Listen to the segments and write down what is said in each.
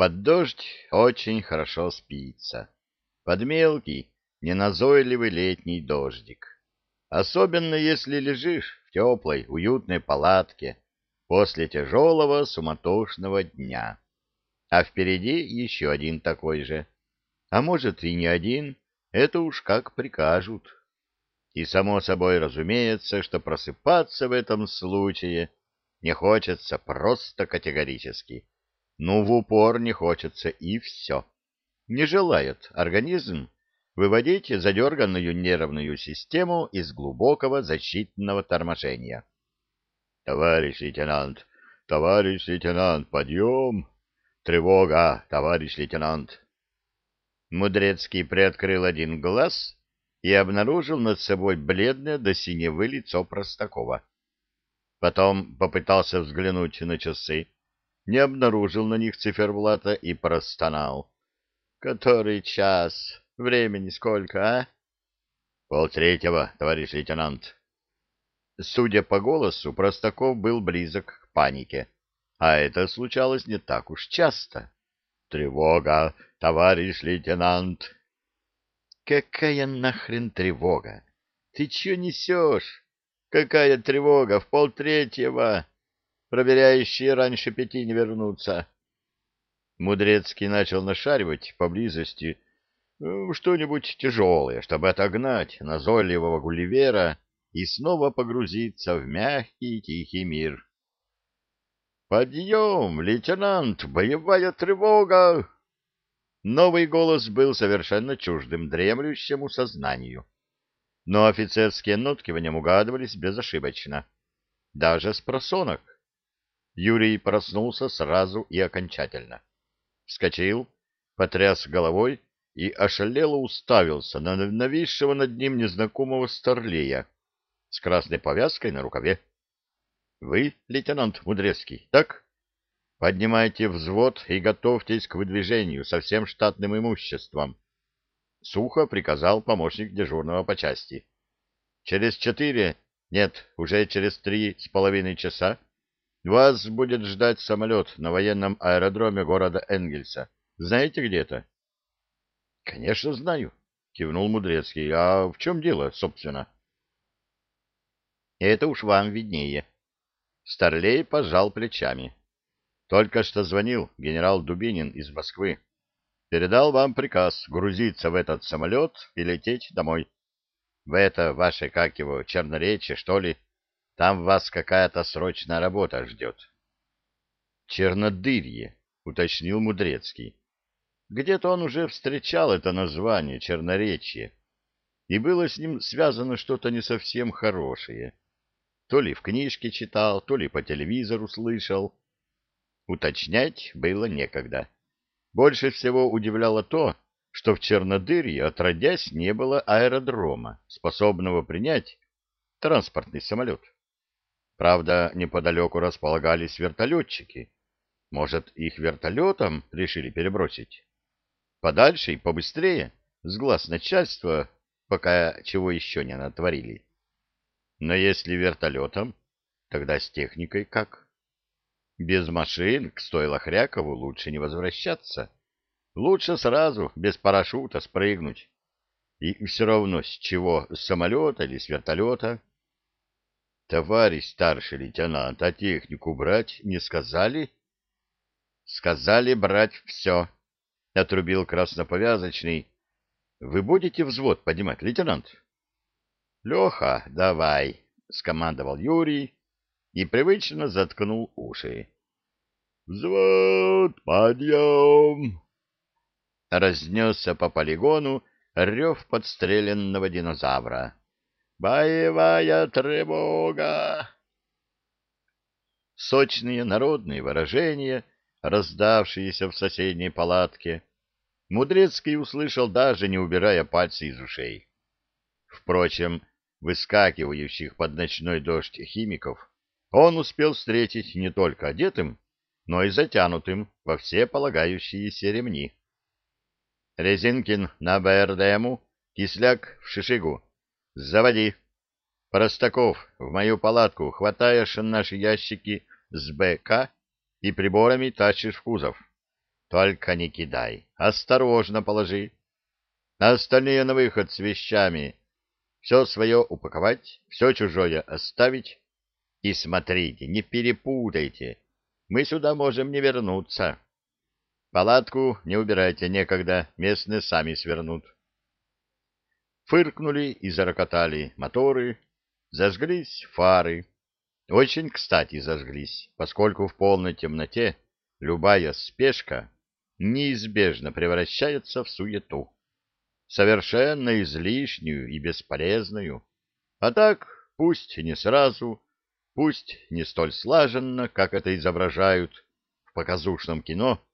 Под дождь очень хорошо спится. Под мелкий, неназойливый летний дождик. Особенно если лежишь в теплой, уютной палатке после тяжелого, суматошного дня. А впереди еще один такой же. А может и не один, это уж как прикажут. И само собой разумеется, что просыпаться в этом случае не хочется просто категорически. Ну, в упор не хочется, и все. Не желает организм выводить задерганную нервную систему из глубокого защитного торможения. — Товарищ лейтенант, товарищ лейтенант, подъем! Тревога, товарищ лейтенант! Мудрецкий приоткрыл один глаз и обнаружил над собой бледное до синевы лицо Простакова. Потом попытался взглянуть на часы не обнаружил на них циферблата и простонал. — Который час? Времени сколько, а? — Полтретьего, товарищ лейтенант. Судя по голосу, Простаков был близок к панике, а это случалось не так уж часто. — Тревога, товарищ лейтенант! — Какая нахрен тревога? Ты чё несёшь? Какая тревога в полтретьего? Проверяющие раньше пяти не вернутся. Мудрецкий начал нашаривать поблизости э, что-нибудь тяжелое, чтобы отогнать назойливого Гулливера и снова погрузиться в мягкий тихий мир. «Подъем, лейтенант! Боевая тревога!» Новый голос был совершенно чуждым дремлющему сознанию. Но офицерские нотки в нем угадывались безошибочно. Даже с просонок. Юрий проснулся сразу и окончательно. Вскочил, потряс головой и ошалело уставился на нависшего над ним незнакомого старлея с красной повязкой на рукаве. — Вы, лейтенант Мудрецкий, так? Поднимайте взвод и готовьтесь к выдвижению со всем штатным имуществом. Сухо приказал помощник дежурного по части. — Через четыре, нет, уже через три с половиной часа вас будет ждать самолет на военном аэродроме города Энгельса. Знаете где это? — Конечно, знаю, — кивнул Мудрецкий. — А в чем дело, собственно? — Это уж вам виднее. Старлей пожал плечами. — Только что звонил генерал Дубинин из Москвы. Передал вам приказ грузиться в этот самолет и лететь домой. В это ваше, как его, черноречие, что ли, — там вас какая-то срочная работа ждет. — Чернодырье, — уточнил Мудрецкий. Где-то он уже встречал это название «Черноречье», и было с ним связано что-то не совсем хорошее. То ли в книжке читал, то ли по телевизору слышал. Уточнять было некогда. Больше всего удивляло то, что в Чернодырье отродясь не было аэродрома, способного принять транспортный самолет. Правда, неподалеку располагались вертолетчики. Может, их вертолетом решили перебросить? Подальше и побыстрее, с глаз начальства, пока чего еще не натворили. Но если вертолетом, тогда с техникой как? Без машин к стойло Хрякову лучше не возвращаться. Лучше сразу, без парашюта, спрыгнуть. И все равно с чего, с самолета или с вертолета. Товарищ старший лейтенант, а технику брать не сказали? Сказали брать все, — отрубил красноповязочный. Вы будете взвод поднимать, лейтенант? Леха, давай, — скомандовал Юрий и привычно заткнул уши. «Взвод! Подъем!» Разнесся по полигону рев подстреленного динозавра. Боевая тревога! Сочные народные выражения, раздавшиеся в соседней палатке, Мудрецкий услышал, даже не убирая пальцы из ушей. Впрочем, выскакивающих под ночной дождь химиков он успел встретить не только одетым, но и затянутым во все полагающиеся ремни. Резинкин на БРДМу, Кисляк в Шишигу, Заводи. Простаков, в мою палатку хватаешь наши ящики с БК и приборами тащишь в кузов. Только не кидай. Осторожно положи. А остальные на выход с вещами. Все свое упаковать, все чужое оставить. И смотрите, не перепутайте. Мы сюда можем не вернуться. Палатку не убирайте некогда, местные сами свернут. Фыркнули и зарокотали моторы, зажглись фары. Очень кстати зажглись, поскольку в полной темноте любая спешка неизбежно превращается в суету. Совершенно излишнюю и бесполезную. А так, пусть не сразу, пусть не столь слаженно, как это изображают в показушном кино,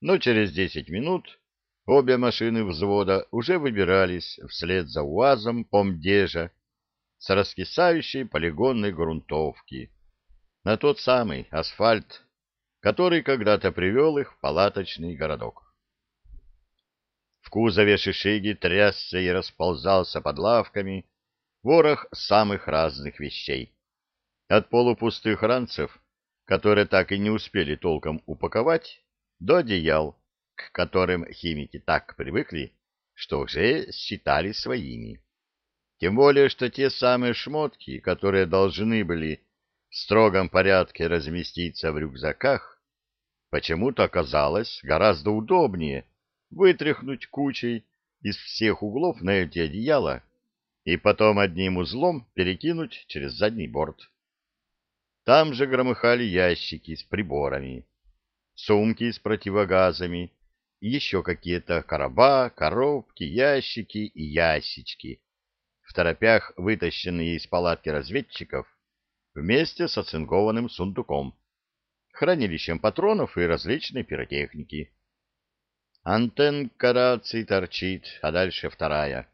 но через десять минут Обе машины взвода уже выбирались вслед за УАЗом Помдежа с раскисающей полигонной грунтовки на тот самый асфальт, который когда-то привел их в палаточный городок. В кузове шишиги трясся и расползался под лавками ворох самых разных вещей. От полупустых ранцев, которые так и не успели толком упаковать, до одеял, к которым химики так привыкли, что уже считали своими. Тем более, что те самые шмотки, которые должны были в строгом порядке разместиться в рюкзаках, почему-то оказалось гораздо удобнее вытряхнуть кучей из всех углов на эти одеяла и потом одним узлом перекинуть через задний борт. Там же громыхали ящики с приборами, сумки с противогазами, еще какие-то короба, коробки, ящики и ящички, в торопях вытащенные из палатки разведчиков вместе с оцинкованным сундуком, хранилищем патронов и различной пиротехники. Антенка рации торчит, а дальше вторая.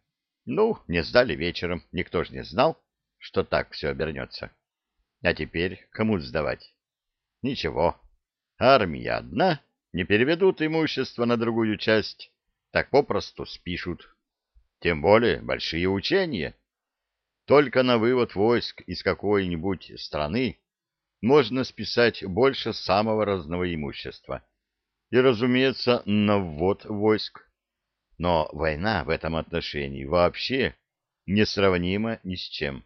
Ну, не сдали вечером, никто же не знал, что так все обернется. А теперь кому сдавать? Ничего, армия одна — не переведут имущество на другую часть, так попросту спишут. Тем более большие учения. Только на вывод войск из какой-нибудь страны можно списать больше самого разного имущества. И, разумеется, на ввод войск. Но война в этом отношении вообще несравнима ни с чем.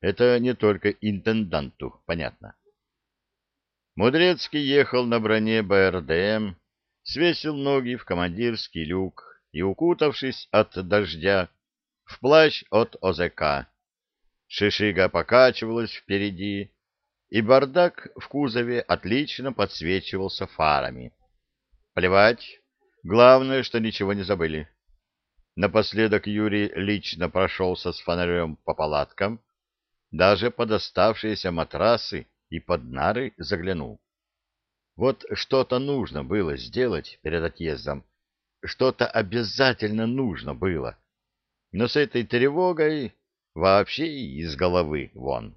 Это не только интенданту, понятно. Мудрецкий ехал на броне БРДМ, свесил ноги в командирский люк и, укутавшись от дождя, в плащ от ОЗК. Шишига покачивалась впереди, и бардак в кузове отлично подсвечивался фарами. Плевать, главное, что ничего не забыли. Напоследок Юрий лично прошелся с фонарем по палаткам, даже под оставшиеся матрасы, и под нары заглянул. Вот что-то нужно было сделать перед отъездом, что-то обязательно нужно было, но с этой тревогой вообще из головы вон.